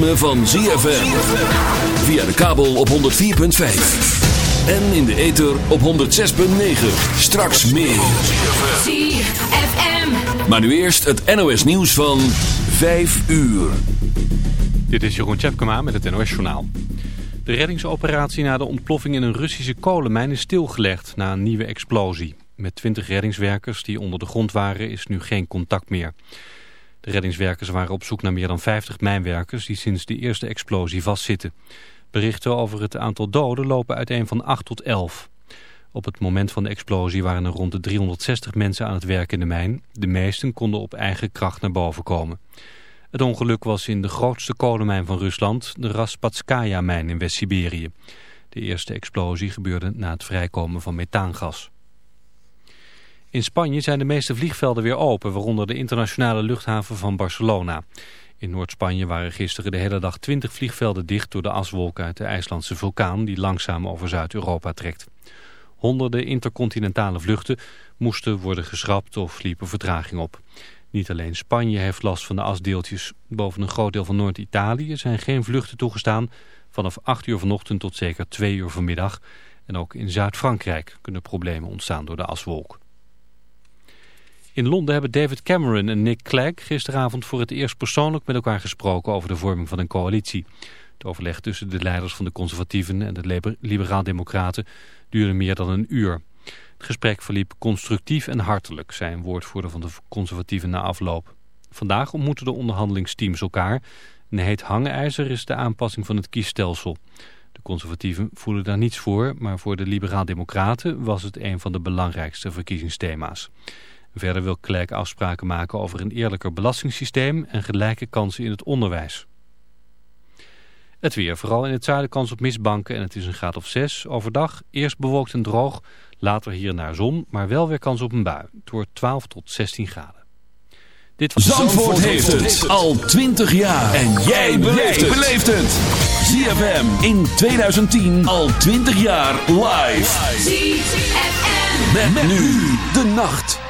ritme van ZFM. Via de kabel op 104.5. En in de ether op 106.9. Straks meer. ZFM. Maar nu eerst het NOS nieuws van 5 uur. Dit is Jeroen Tjepkema met het NOS Journaal. De reddingsoperatie na de ontploffing in een Russische kolenmijn is stilgelegd na een nieuwe explosie. Met 20 reddingswerkers die onder de grond waren is nu geen contact meer. De reddingswerkers waren op zoek naar meer dan 50 mijnwerkers die sinds de eerste explosie vastzitten. Berichten over het aantal doden lopen uiteen van 8 tot 11. Op het moment van de explosie waren er rond de 360 mensen aan het werk in de mijn. De meesten konden op eigen kracht naar boven komen. Het ongeluk was in de grootste kolenmijn van Rusland, de Raspatskaya-mijn in West-Siberië. De eerste explosie gebeurde na het vrijkomen van methaangas. In Spanje zijn de meeste vliegvelden weer open, waaronder de internationale luchthaven van Barcelona. In Noord-Spanje waren gisteren de hele dag 20 vliegvelden dicht door de aswolk uit de IJslandse vulkaan die langzaam over Zuid-Europa trekt. Honderden intercontinentale vluchten moesten worden geschrapt of liepen vertraging op. Niet alleen Spanje heeft last van de asdeeltjes. Boven een groot deel van Noord-Italië zijn geen vluchten toegestaan vanaf 8 uur vanochtend tot zeker 2 uur vanmiddag. En ook in Zuid-Frankrijk kunnen problemen ontstaan door de aswolk. In Londen hebben David Cameron en Nick Clegg gisteravond voor het eerst persoonlijk met elkaar gesproken over de vorming van een coalitie. Het overleg tussen de leiders van de conservatieven en de liberaal-democraten duurde meer dan een uur. Het gesprek verliep constructief en hartelijk, zei een woordvoerder van de conservatieven na afloop. Vandaag ontmoeten de onderhandelingsteams elkaar. Een heet hangijzer is de aanpassing van het kiesstelsel. De conservatieven voelen daar niets voor, maar voor de liberaal-democraten was het een van de belangrijkste verkiezingsthema's. Verder wil Clegg afspraken maken over een eerlijker belastingssysteem en gelijke kansen in het onderwijs. Het weer, vooral in het zuiden kans op mistbanken en het is een graad of 6. Overdag eerst bewolkt en droog, later hier naar zon, maar wel weer kans op een bui. Het wordt 12 tot 16 graden. Dit was Zandvoort, heeft het al 20 jaar. En jij beleeft het. ZFM in 2010 al 20 jaar live. ZFM. Met, nu de nacht.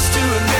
just to admit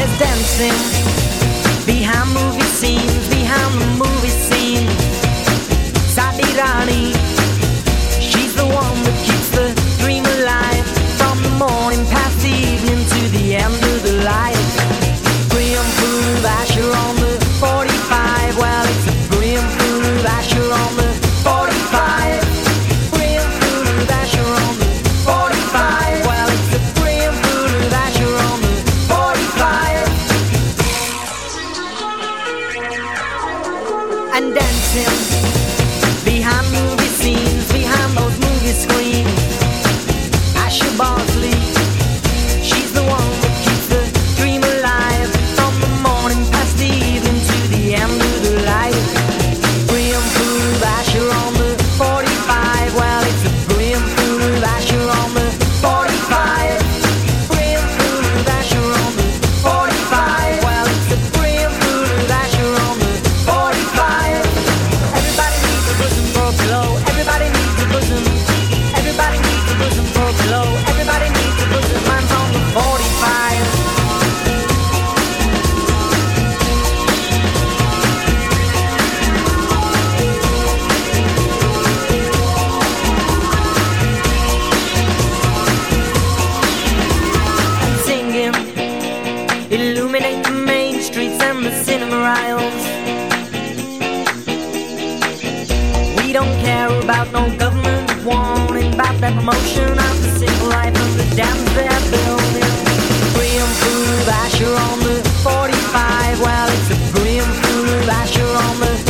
there's dancing. Behind movie scenes, behind the movie scene. Sabirani, she's the one that keeps marche on me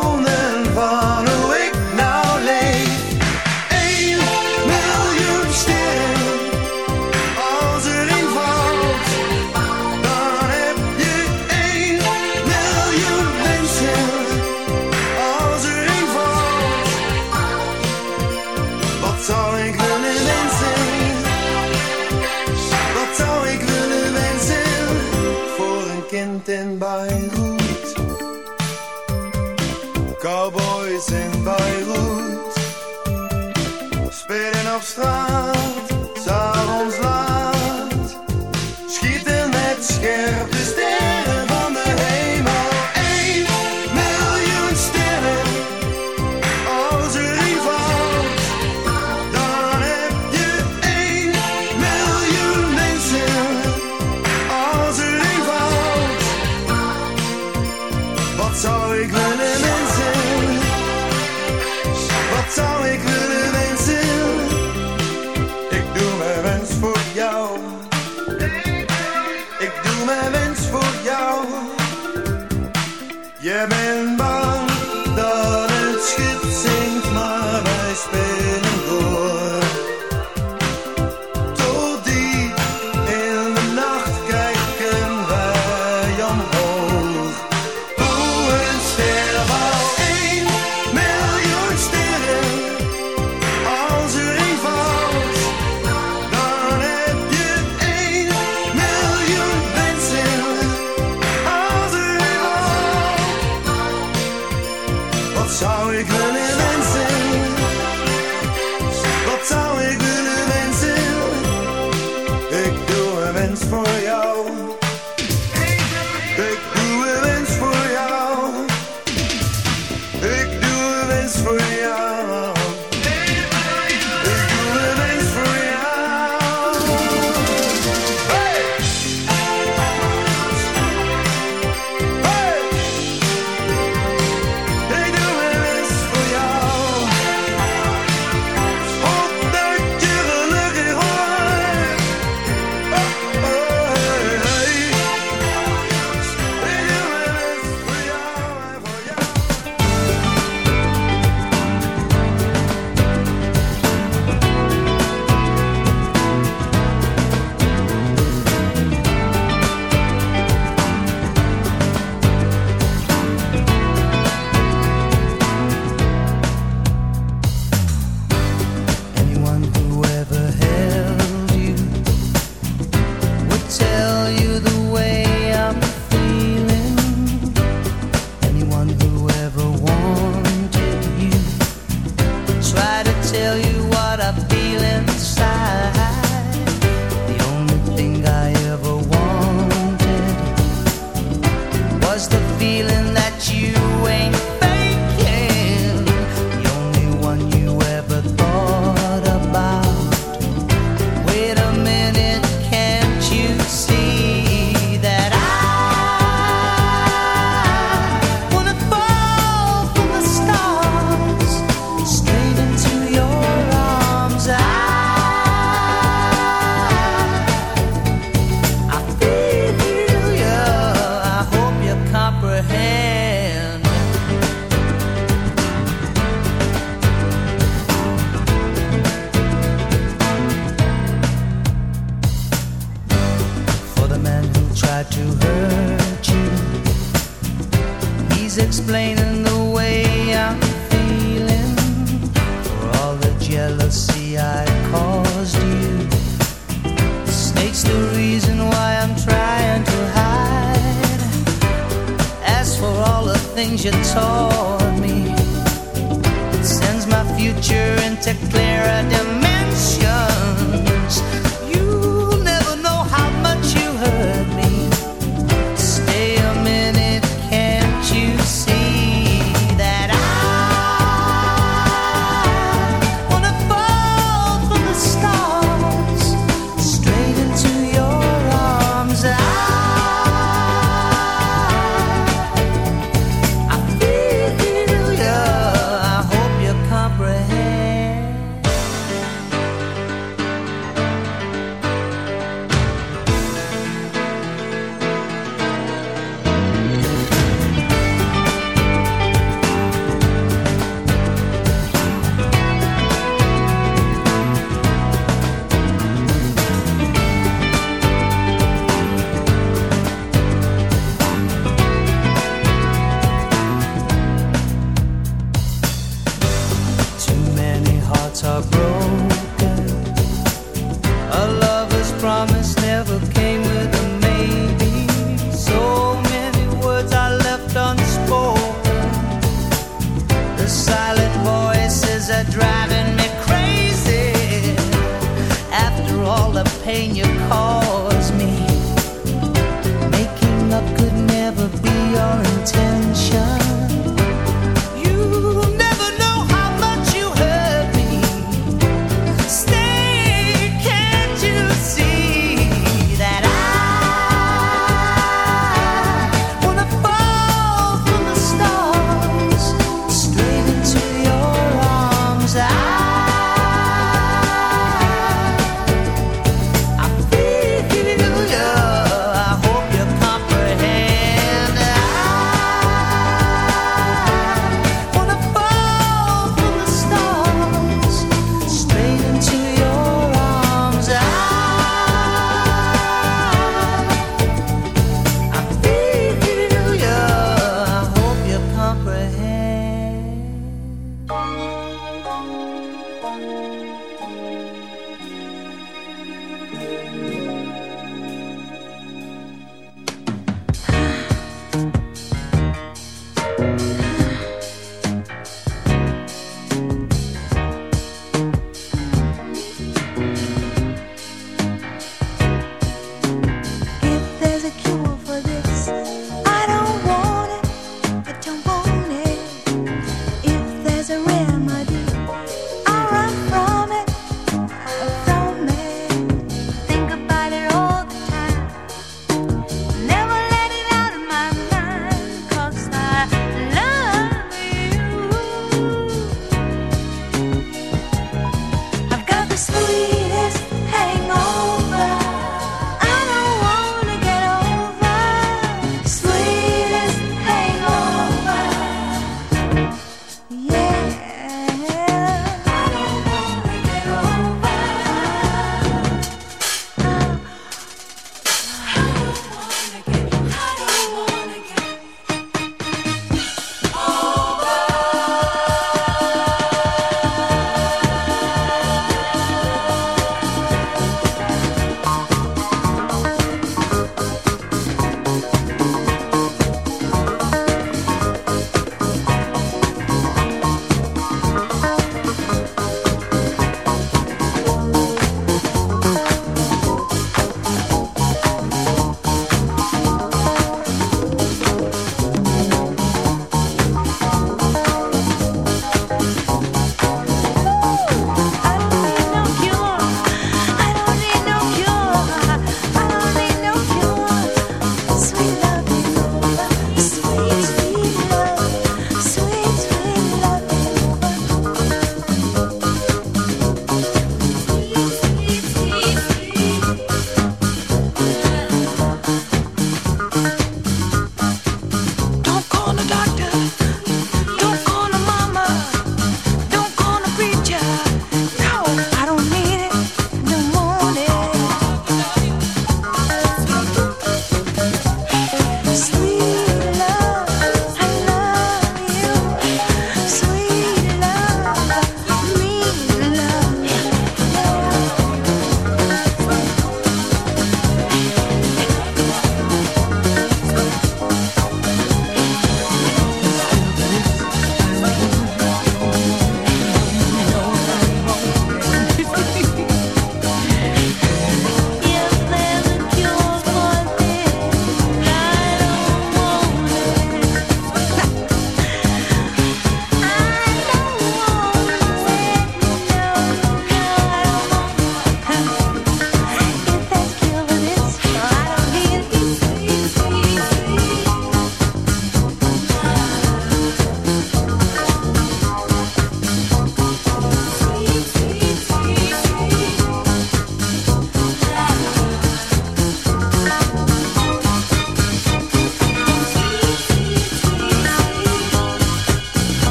Hearts are broken.